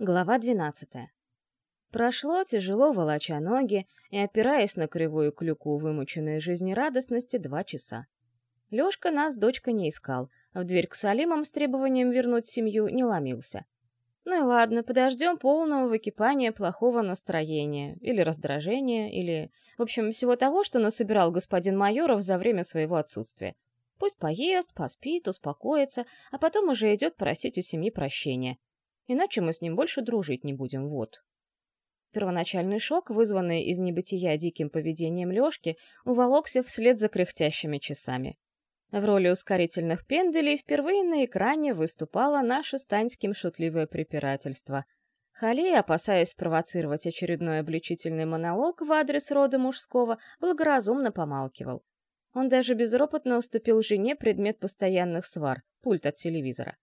Глава 12. Прошло, тяжело волоча ноги и опираясь на кривую клюку вымученной жизнерадостности, два часа. Лёшка нас дочка не искал, а в дверь к Салимам с требованием вернуть семью не ломился. Ну и ладно, подождем полного выкипания плохого настроения, или раздражения, или, в общем, всего того, что насобирал господин Майоров за время своего отсутствия. Пусть поест, поспит, успокоится, а потом уже идет просить у семьи прощения иначе мы с ним больше дружить не будем, вот. Первоначальный шок, вызванный из небытия диким поведением Лёшки, уволокся вслед за кряхтящими часами. В роли ускорительных пенделей впервые на экране выступало наше с Таньским шутливое препирательство. Халей, опасаясь спровоцировать очередной обличительный монолог в адрес рода мужского, благоразумно помалкивал. Он даже безропотно уступил жене предмет постоянных свар — пульт от телевизора.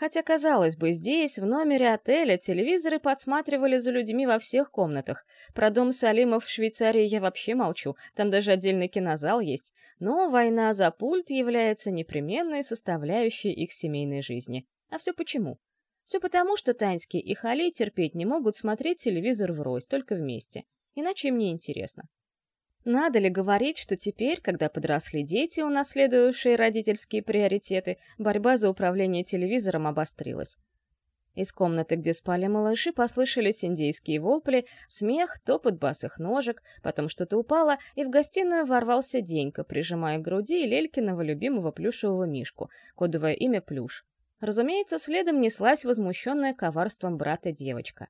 Хотя, казалось бы, здесь, в номере отеля, телевизоры подсматривали за людьми во всех комнатах. Про дом Салимов в Швейцарии я вообще молчу, там даже отдельный кинозал есть. Но война за пульт является непременной составляющей их семейной жизни. А все почему? Все потому, что Таньский и Хали терпеть не могут смотреть телевизор врозь, только вместе. Иначе им не интересно. Надо ли говорить, что теперь, когда подросли дети, унаследовавшие родительские приоритеты, борьба за управление телевизором обострилась? Из комнаты, где спали малыши, послышались индейские вопли, смех, топот босых ножек, потом что-то упало, и в гостиную ворвался Денька, прижимая к груди Лелькиного любимого плюшевого мишку, кодовое имя Плюш. Разумеется, следом неслась возмущенная коварством брата девочка.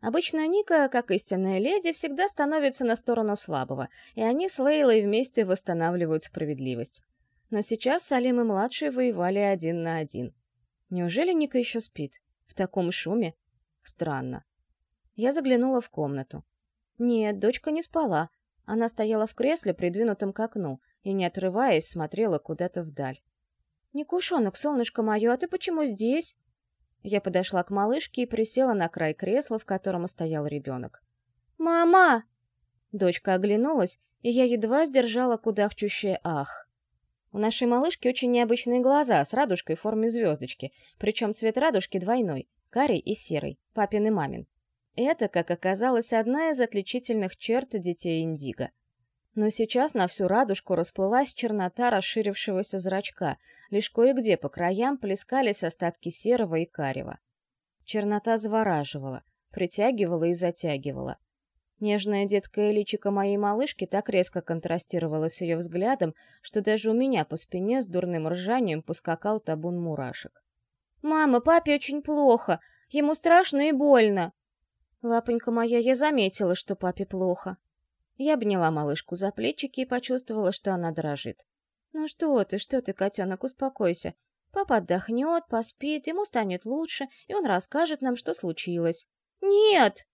Обычно Ника, как истинная леди, всегда становится на сторону слабого, и они с Лейлой вместе восстанавливают справедливость. Но сейчас Салим и младший воевали один на один. Неужели Ника еще спит? В таком шуме? Странно. Я заглянула в комнату. Нет, дочка не спала. Она стояла в кресле, придвинутом к окну, и, не отрываясь, смотрела куда-то вдаль. «Никушонок, солнышко мое, а ты почему здесь?» Я подошла к малышке и присела на край кресла, в котором стоял ребенок. «Мама!» Дочка оглянулась, и я едва сдержала кудахчущее «ах». У нашей малышки очень необычные глаза с радужкой в форме звездочки, причем цвет радужки двойной — карий и серый, папин и мамин. Это, как оказалось, одна из отличительных черт детей Индиго. Но сейчас на всю радужку расплылась чернота расширившегося зрачка, лишь кое-где по краям плескались остатки серого и карева. Чернота завораживала, притягивала и затягивала. Нежное детское личико моей малышки так резко контрастировало с ее взглядом, что даже у меня по спине с дурным ржанием поскакал табун мурашек. «Мама, папе очень плохо, ему страшно и больно!» «Лапонька моя, я заметила, что папе плохо», я обняла малышку за плечики и почувствовала, что она дрожит. «Ну что ты, что ты, котенок, успокойся. Папа отдохнет, поспит, ему станет лучше, и он расскажет нам, что случилось». «Нет!»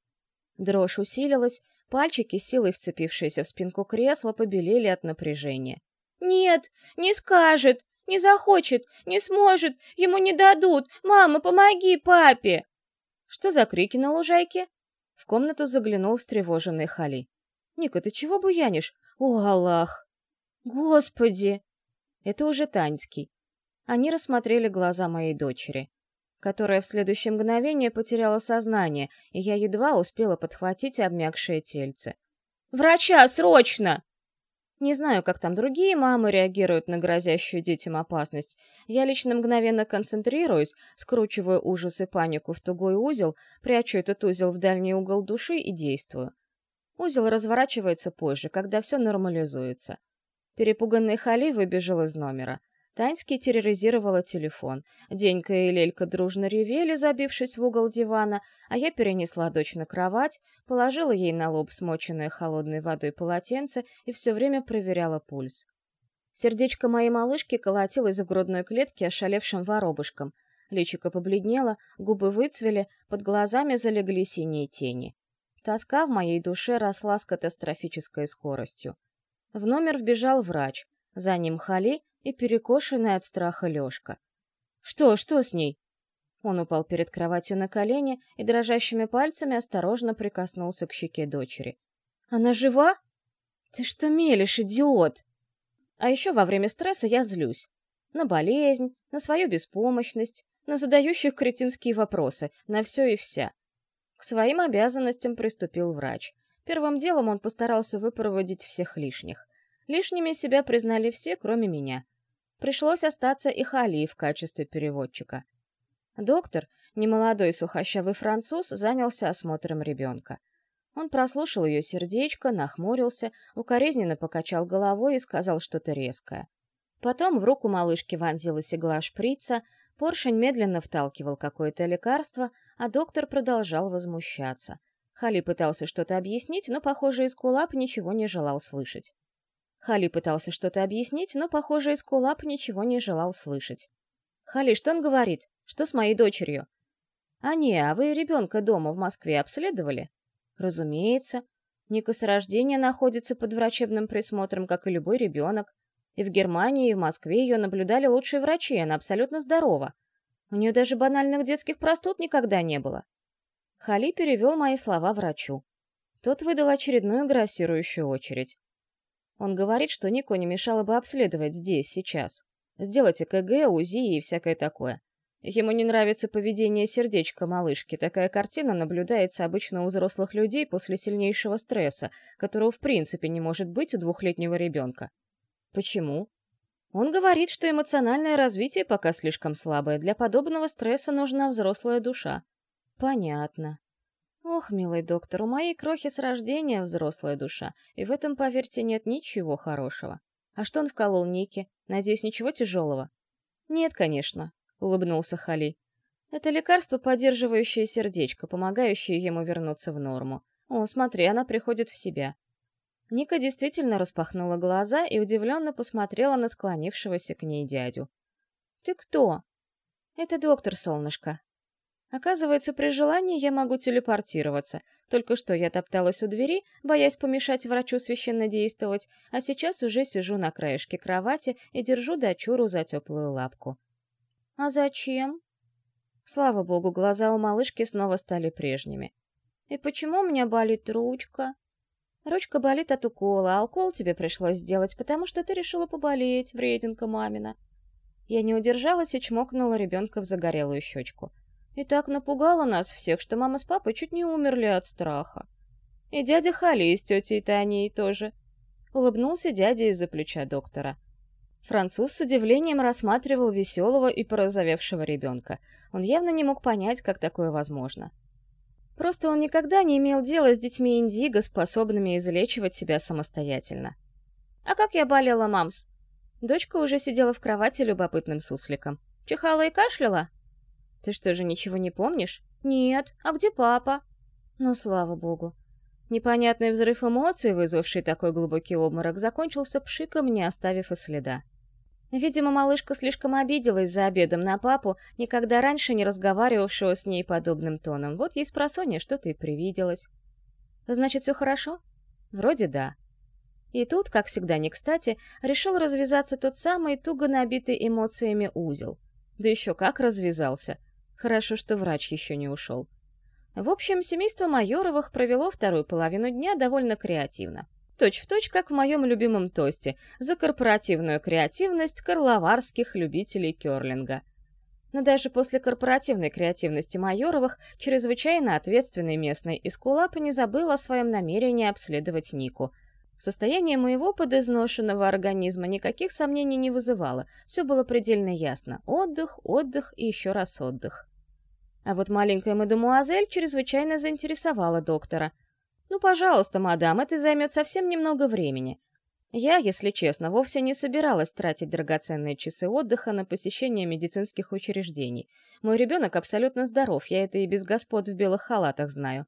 Дрожь усилилась, пальчики, силой вцепившиеся в спинку кресла, побелели от напряжения. «Нет, не скажет, не захочет, не сможет, ему не дадут. Мама, помоги папе!» Что за крики на лужайке? В комнату заглянул встревоженный Хали. «Ника, ты чего буянишь? О, Аллах!» «Господи!» Это уже Таньский. Они рассмотрели глаза моей дочери, которая в следующее мгновение потеряла сознание, и я едва успела подхватить обмякшее тельце. «Врача, срочно!» Не знаю, как там другие мамы реагируют на грозящую детям опасность. Я лично мгновенно концентрируюсь, скручиваю ужас и панику в тугой узел, прячу этот узел в дальний угол души и действую. Узел разворачивается позже, когда все нормализуется. Перепуганный Хали выбежал из номера. Таньский терроризировала телефон. Денька и Лелька дружно ревели, забившись в угол дивана, а я перенесла дочь на кровать, положила ей на лоб смоченное холодной водой полотенце и все время проверяла пульс. Сердечко моей малышки колотилось в грудной клетке ошалевшим воробушком. Личико побледнело, губы выцвели, под глазами залегли синие тени. Тоска в моей душе росла с катастрофической скоростью. В номер вбежал врач, за ним Хали и перекошенный от страха Лёшка. «Что, что с ней?» Он упал перед кроватью на колени и дрожащими пальцами осторожно прикоснулся к щеке дочери. «Она жива?» «Ты что мелешь, идиот?» А еще во время стресса я злюсь. На болезнь, на свою беспомощность, на задающих кретинские вопросы, на все и вся. К своим обязанностям приступил врач. Первым делом он постарался выпроводить всех лишних. Лишними себя признали все, кроме меня. Пришлось остаться и Хали в качестве переводчика. Доктор, немолодой сухощавый француз, занялся осмотром ребенка. Он прослушал ее сердечко, нахмурился, укоризненно покачал головой и сказал что-то резкое. Потом в руку малышки вонзилась игла шприца, поршень медленно вталкивал какое-то лекарство, а доктор продолжал возмущаться. Хали пытался что-то объяснить, но, похоже, Искулап ничего не желал слышать. Хали пытался что-то объяснить, но, похоже, Искулап ничего не желал слышать. «Хали, что он говорит? Что с моей дочерью?» «А не, а вы ребенка дома в Москве обследовали?» «Разумеется. Ника с рождения находится под врачебным присмотром, как и любой ребенок. И в Германии, и в Москве ее наблюдали лучшие врачи, она абсолютно здорова. У нее даже банальных детских простуд никогда не было». Хали перевел мои слова врачу. Тот выдал очередную грассирующую очередь. Он говорит, что Нику не мешало бы обследовать здесь, сейчас. Сделать ЭКГ, УЗИ и всякое такое. Ему не нравится поведение сердечка малышки. Такая картина наблюдается обычно у взрослых людей после сильнейшего стресса, которого в принципе не может быть у двухлетнего ребенка. Почему? Он говорит, что эмоциональное развитие пока слишком слабое. Для подобного стресса нужна взрослая душа. Понятно. Ох, милый доктор, у моей крохи с рождения взрослая душа, и в этом, поверьте, нет ничего хорошего. А что он вколол Нике? Надеюсь, ничего тяжелого? Нет, конечно, улыбнулся Хали. Это лекарство, поддерживающее сердечко, помогающее ему вернуться в норму. О, смотри, она приходит в себя. Ника действительно распахнула глаза и удивленно посмотрела на склонившегося к ней дядю. «Ты кто?» «Это доктор, солнышко». Оказывается, при желании я могу телепортироваться. Только что я топталась у двери, боясь помешать врачу священно действовать, а сейчас уже сижу на краешке кровати и держу дочуру за теплую лапку. «А зачем?» Слава богу, глаза у малышки снова стали прежними. «И почему у меня болит ручка?» «Ручка болит от укола, а укол тебе пришлось сделать, потому что ты решила поболеть, врединка мамина». Я не удержалась и чмокнула ребенка в загорелую щечку. И так напугала нас всех, что мама с папой чуть не умерли от страха. И дядя Хали с тетей Таней тоже. Улыбнулся дядя из-за плеча доктора. Француз с удивлением рассматривал веселого и порозовевшего ребенка. Он явно не мог понять, как такое возможно. Просто он никогда не имел дела с детьми Индиго, способными излечивать себя самостоятельно. «А как я болела, мамс?» Дочка уже сидела в кровати любопытным сусликом. «Чихала и кашляла?» «Ты что же, ничего не помнишь?» «Нет. А где папа?» «Ну, слава богу». Непонятный взрыв эмоций, вызвавший такой глубокий обморок, закончился пшиком, не оставив и следа. Видимо, малышка слишком обиделась за обедом на папу, никогда раньше не разговаривавшего с ней подобным тоном. Вот ей спросонья что-то и привиделось. Значит, все хорошо? Вроде да. И тут, как всегда не кстати, решил развязаться тот самый туго набитый эмоциями узел. Да еще как развязался. Хорошо, что врач еще не ушел. В общем, семейство Майоровых провело вторую половину дня довольно креативно. Точь в точь, как в моем любимом тосте, за корпоративную креативность карловарских любителей керлинга. Но даже после корпоративной креативности Майоровых, чрезвычайно ответственный местный Искулап не забыл о своем намерении обследовать Нику. Состояние моего подизношенного организма никаких сомнений не вызывало, все было предельно ясно. Отдых, отдых и еще раз отдых. А вот маленькая мадемуазель чрезвычайно заинтересовала доктора — «Ну, пожалуйста, мадам, это займет совсем немного времени». Я, если честно, вовсе не собиралась тратить драгоценные часы отдыха на посещение медицинских учреждений. Мой ребенок абсолютно здоров, я это и без господ в белых халатах знаю.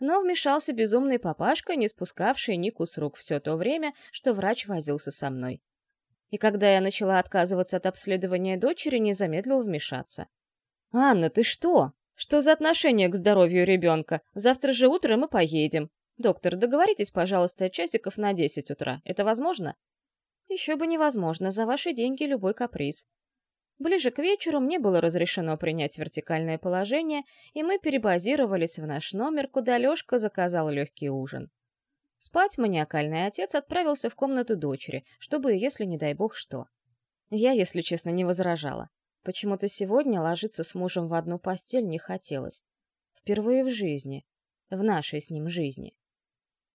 Но вмешался безумный папашка, не спускавший Нику с рук все то время, что врач возился со мной. И когда я начала отказываться от обследования дочери, не замедлил вмешаться. «Анна, ты что?» Что за отношение к здоровью ребенка? Завтра же утром мы поедем. Доктор, договоритесь, пожалуйста, часиков на 10 утра. Это возможно? Еще бы невозможно. За ваши деньги любой каприз. Ближе к вечеру мне было разрешено принять вертикальное положение, и мы перебазировались в наш номер, куда Лёшка заказал легкий ужин. Спать маниакальный отец отправился в комнату дочери, чтобы, если не дай бог что. Я, если честно, не возражала. Почему-то сегодня ложиться с мужем в одну постель не хотелось. Впервые в жизни. В нашей с ним жизни.